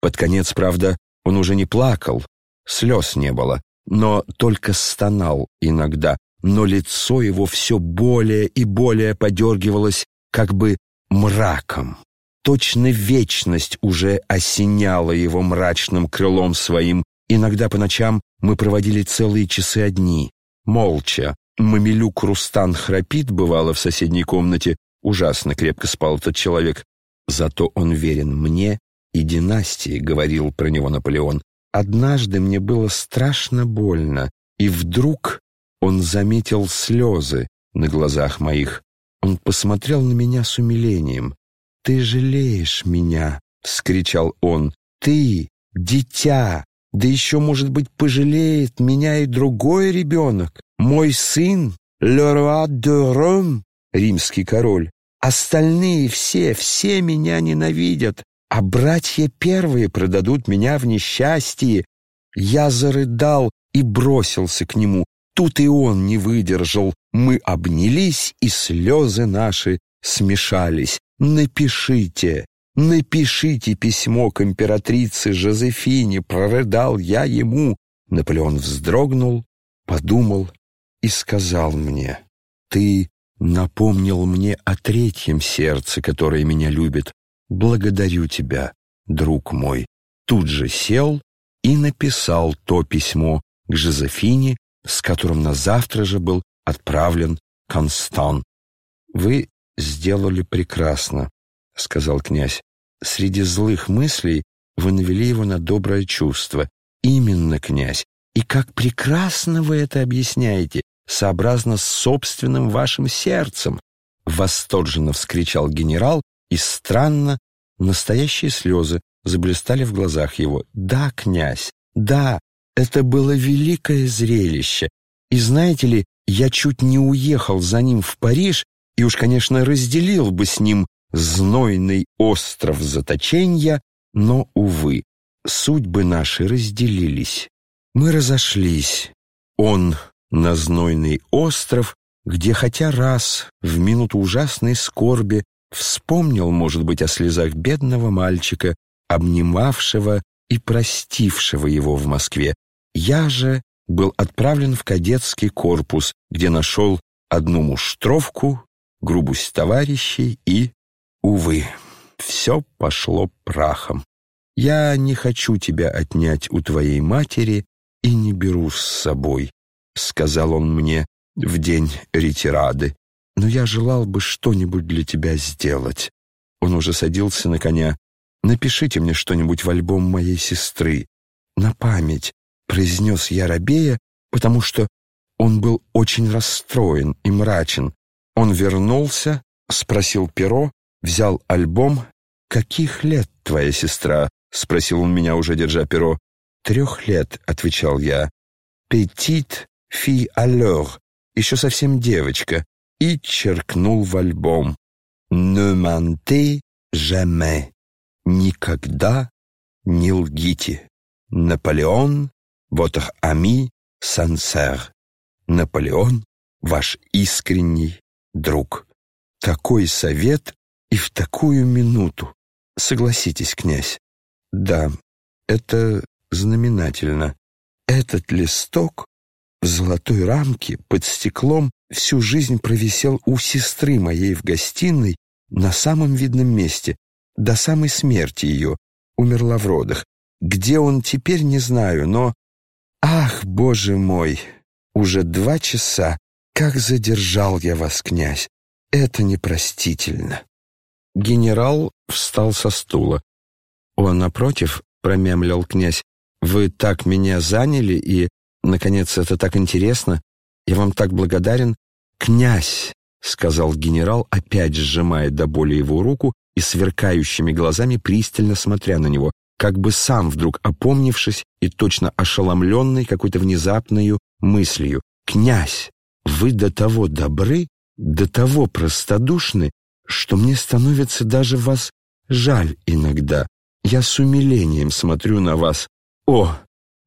Под конец, правда, он уже не плакал, слез не было, но только стонал иногда, но лицо его все более и более подергивалось как бы мраком. Точно вечность уже осеняла его мрачным крылом своим. Иногда по ночам мы проводили целые часы одни, молча. Мамилюк Рустан храпит, бывало, в соседней комнате. Ужасно крепко спал этот человек. Зато он верен мне и династии, говорил про него Наполеон. Однажды мне было страшно больно, и вдруг он заметил слезы на глазах моих. Он посмотрел на меня с умилением. «Ты жалеешь меня!» — вскричал он. «Ты, дитя! Да еще, может быть, пожалеет меня и другой ребенок, мой сын, Леруа де Ром, римский король. Остальные все, все меня ненавидят, а братья первые продадут меня в несчастье. Я зарыдал и бросился к нему. Тут и он не выдержал. Мы обнялись, и слезы наши смешались. «Напишите, напишите письмо к императрице Жозефине», — прорыдал я ему. Наполеон вздрогнул, подумал и сказал мне, «Ты напомнил мне о третьем сердце, которое меня любит. Благодарю тебя, друг мой». Тут же сел и написал то письмо к Жозефине, с которым на завтра же был отправлен Констан. «Вы сделали прекрасно», — сказал князь. «Среди злых мыслей вы навели его на доброе чувство. Именно, князь. И как прекрасно вы это объясняете, сообразно с собственным вашим сердцем!» Восторженно вскричал генерал, и странно, настоящие слезы заблистали в глазах его. «Да, князь, да, это было великое зрелище. И знаете ли, я чуть не уехал за ним в Париж и уж, конечно, разделил бы с ним знойный остров заточения, но, увы, судьбы наши разделились. Мы разошлись. Он на знойный остров, где хотя раз в минуту ужасной скорби вспомнил, может быть, о слезах бедного мальчика, обнимавшего и простившего его в Москве. Я же был отправлен в кадетский корпус, где нашел одну муштровку грубость товарищей и, увы, все пошло прахом. Я не хочу тебя отнять у твоей матери и не беру с собой, сказал он мне в день ретирады, но я желал бы что-нибудь для тебя сделать. Он уже садился на коня. Напишите мне что-нибудь в альбом моей сестры. На память, произнес я рабея, потому что он был очень расстроен и мрачен, он вернулся, спросил перо, взял альбом. «Каких лет твоя сестра?» — спросил он меня, уже держа перо. «Трех лет», — отвечал я. «Петит фи alors», еще совсем девочка, и черкнул в альбом. «Ne mentez jamais», «Никогда не лгите». Наполеон, votre ami sincère. Наполеон, ваш искренний друг. Такой совет и в такую минуту. Согласитесь, князь. Да, это знаменательно. Этот листок в золотой рамке под стеклом всю жизнь провисел у сестры моей в гостиной на самом видном месте, до самой смерти ее, умерла в родах. Где он теперь, не знаю, но... Ах, боже мой! Уже два часа как задержал я вас, князь! Это непростительно!» Генерал встал со стула. «О, напротив», — промямлил князь, «вы так меня заняли, и, наконец, это так интересно. Я вам так благодарен. Князь!» — сказал генерал, опять сжимая до боли его руку и сверкающими глазами пристально смотря на него, как бы сам вдруг опомнившись и точно ошеломленный какой-то внезапной мыслью. «Князь! Вы до того добры, до того простодушны, что мне становится даже вас жаль иногда. Я с умилением смотрю на вас. О,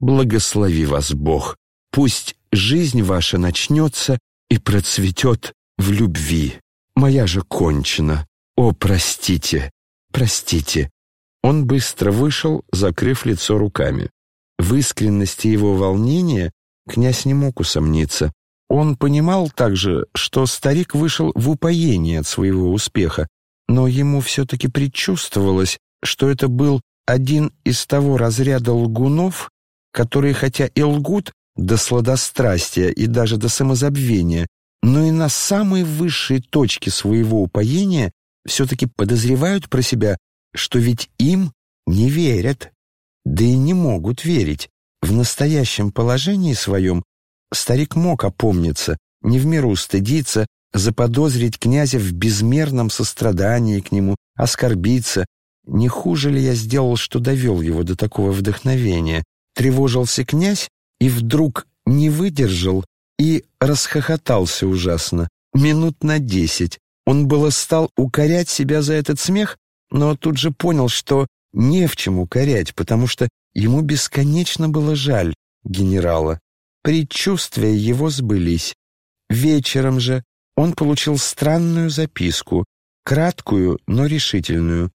благослови вас Бог! Пусть жизнь ваша начнется и процветет в любви. Моя же кончена. О, простите, простите. Он быстро вышел, закрыв лицо руками. В искренности его волнения князь не мог усомниться. Он понимал также, что старик вышел в упоение от своего успеха, но ему все-таки предчувствовалось, что это был один из того разряда лгунов, которые хотя и лгут до сладострастия и даже до самозабвения, но и на самой высшей точке своего упоения все-таки подозревают про себя, что ведь им не верят, да и не могут верить. В настоящем положении своем старик мог опомниться, не в меру стыдиться, заподозрить князя в безмерном сострадании к нему, оскорбиться. Не хуже ли я сделал, что довел его до такого вдохновения? Тревожился князь и вдруг не выдержал и расхохотался ужасно. Минут на десять. Он было стал укорять себя за этот смех, но тут же понял, что не в чем укорять, потому что ему бесконечно было жаль генерала. Предчувствия его сбылись. Вечером же он получил странную записку, краткую, но решительную.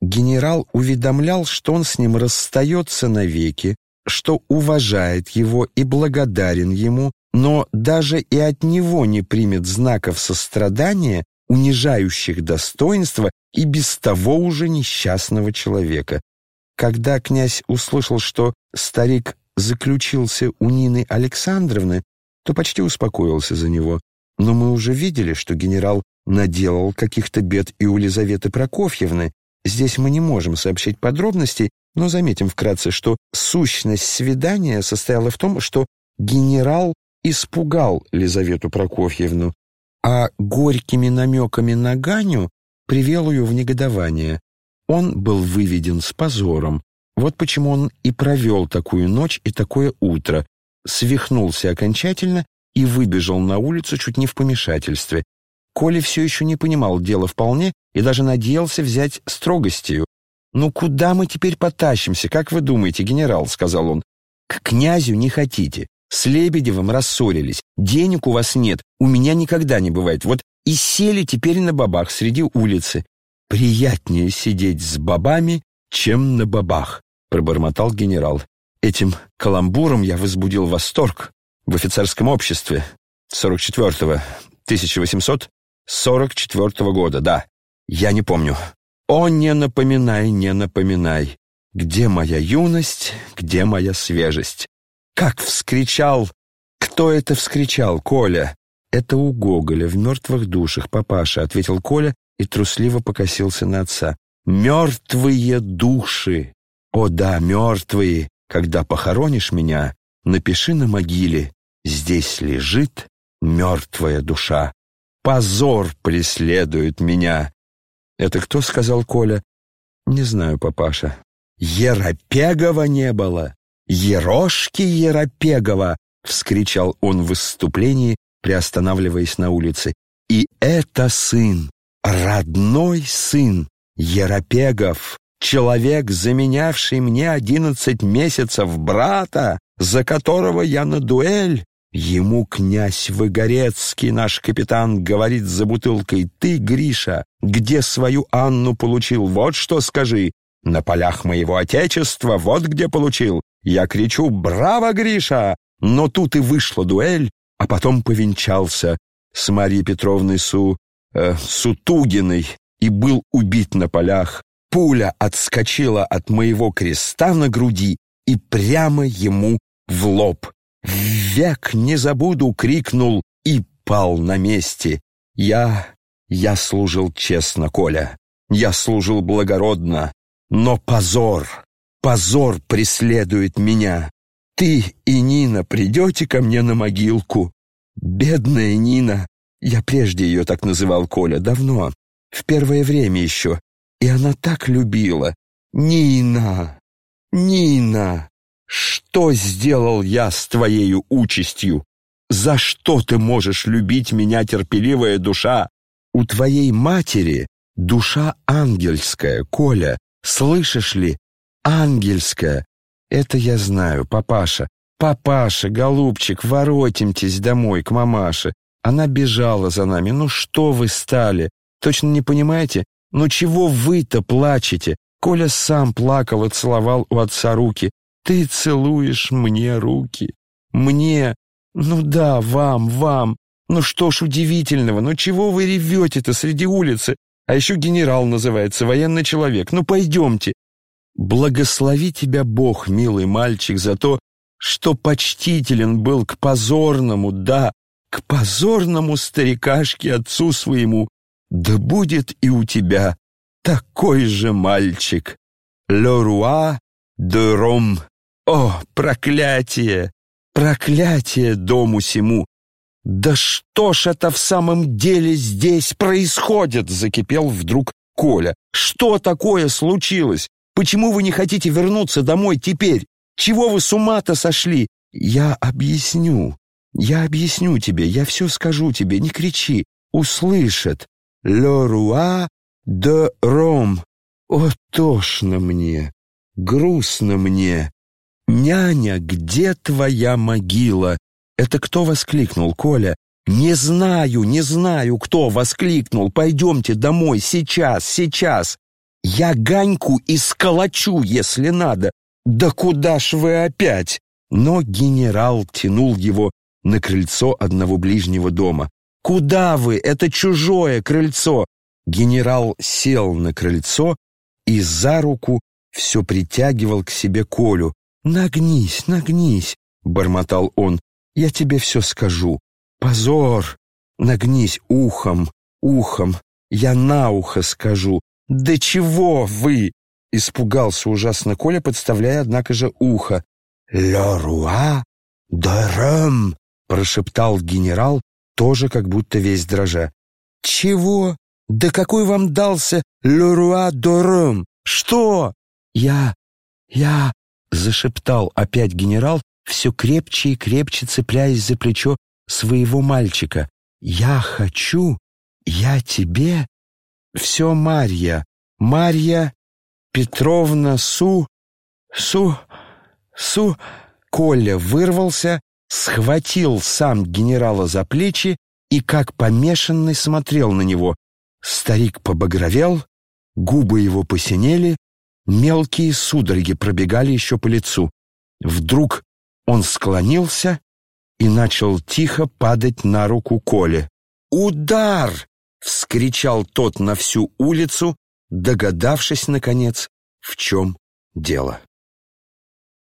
Генерал уведомлял, что он с ним расстается навеки, что уважает его и благодарен ему, но даже и от него не примет знаков сострадания, унижающих достоинство и без того уже несчастного человека. Когда князь услышал, что старик заключился у Нины Александровны, то почти успокоился за него. Но мы уже видели, что генерал наделал каких-то бед и у Лизаветы Прокофьевны. Здесь мы не можем сообщить подробностей, но заметим вкратце, что сущность свидания состояла в том, что генерал испугал Лизавету Прокофьевну, а горькими намеками на Ганю привел ее в негодование. Он был выведен с позором. Вот почему он и провел такую ночь и такое утро, свихнулся окончательно и выбежал на улицу чуть не в помешательстве. Коля все еще не понимал дела вполне и даже надеялся взять строгостью. «Ну куда мы теперь потащимся, как вы думаете, генерал?» — сказал он. «К князю не хотите. С Лебедевым рассорились. Денег у вас нет. У меня никогда не бывает. Вот и сели теперь на бабах среди улицы. Приятнее сидеть с бабами, чем на бабах», — пробормотал генерал. Этим каламбуром я возбудил восторг в офицерском обществе 44-го, 1844 года, да. Я не помню. О, не напоминай, не напоминай. Где моя юность, где моя свежесть? Как вскричал! Кто это вскричал, Коля? Это у Гоголя в «Мертвых душах», папаша, ответил Коля и трусливо покосился на отца. «Мертвые души! О да, мертвые! Когда похоронишь меня, напиши на могиле «Здесь лежит мертвая душа». Позор преследует меня. Это кто сказал Коля? Не знаю, папаша. Еропегова не было. Ерошки Еропегова, вскричал он в выступлении, приостанавливаясь на улице. И это сын, родной сын Еропегов, человек, заменявший мне одиннадцать месяцев брата, за которого я на дуэль Ему князь Выгорецкий, наш капитан, говорит за бутылкой, «Ты, Гриша, где свою Анну получил? Вот что скажи. На полях моего отечества, вот где получил. Я кричу «Браво, Гриша!» Но тут и вышла дуэль, а потом повенчался с Марьей Петровной Су... Э, Сутугиной и был убит на полях. Пуля отскочила от моего креста на груди и прямо ему в лоб. «Век не забуду!» — крикнул и пал на месте. «Я... я служил честно, Коля. Я служил благородно. Но позор, позор преследует меня. Ты и Нина придете ко мне на могилку? Бедная Нина!» Я прежде ее так называл Коля, давно, в первое время еще. И она так любила. «Нина! Нина!» Что сделал я с твоей участью? За что ты можешь любить меня, терпеливая душа? У твоей матери душа ангельская, Коля, слышишь ли? Ангельская. Это я знаю, папаша. Папаша, голубчик, воротимтесь домой к мамаше. Она бежала за нами. Ну что вы стали? Точно не понимаете? Ну чего вы-то плачете? Коля сам плакал и целовал у отца руки. «Ты целуешь мне руки. Мне. Ну да, вам, вам. Ну что ж удивительного, ну чего вы ревете-то среди улицы? А еще генерал называется, военный человек. Ну пойдемте. Благослови тебя Бог, милый мальчик, за то, что почтителен был к позорному, да, к позорному старикашке отцу своему. Да будет и у тебя такой же мальчик. Roi de Rome. О, проклятие! Проклятие дому сему! «Да что ж это в самом деле здесь происходит?» — закипел вдруг Коля. «Что такое случилось? Почему вы не хотите вернуться домой теперь? Чего вы с ума-то сошли?» «Я объясню. Я объясню тебе. Я все скажу тебе. Не кричи. Услышат. Le roi de Rome. О, тошно мне. Грустно мне. Няня, где твоя могила?» «Это кто воскликнул, Коля?» «Не знаю, не знаю, кто воскликнул. Пойдемте домой, сейчас, сейчас. Я Ганьку исколочу, если надо. Да куда ж вы опять?» Но генерал тянул его на крыльцо одного ближнего дома. «Куда вы? Это чужое крыльцо!» Генерал сел на крыльцо и за руку все притягивал к себе Колю. «Нагнись, нагнись!» — бормотал он. Я тебе все скажу. Позор! Нагнись ухом, ухом. Я на ухо скажу. Да чего вы? Испугался ужасно Коля, подставляя, однако же, ухо. «Ля руа дорем!» — прошептал генерал, тоже как будто весь дрожа. «Чего? Да какой вам дался «Ле руа дорем»? Что?» «Я... я...» — зашептал опять генерал, все крепче и крепче цепляясь за плечо своего мальчика. «Я хочу, я тебе...» «Все Марья, Марья Петровна Су... Су... Су...» Коля вырвался, схватил сам генерала за плечи и, как помешанный, смотрел на него. Старик побагровел, губы его посинели, мелкие судороги пробегали еще по лицу. Вдруг он склонился и начал тихо падать на руку Коле. «Удар!» — вскричал тот на всю улицу, догадавшись, наконец, в чем дело.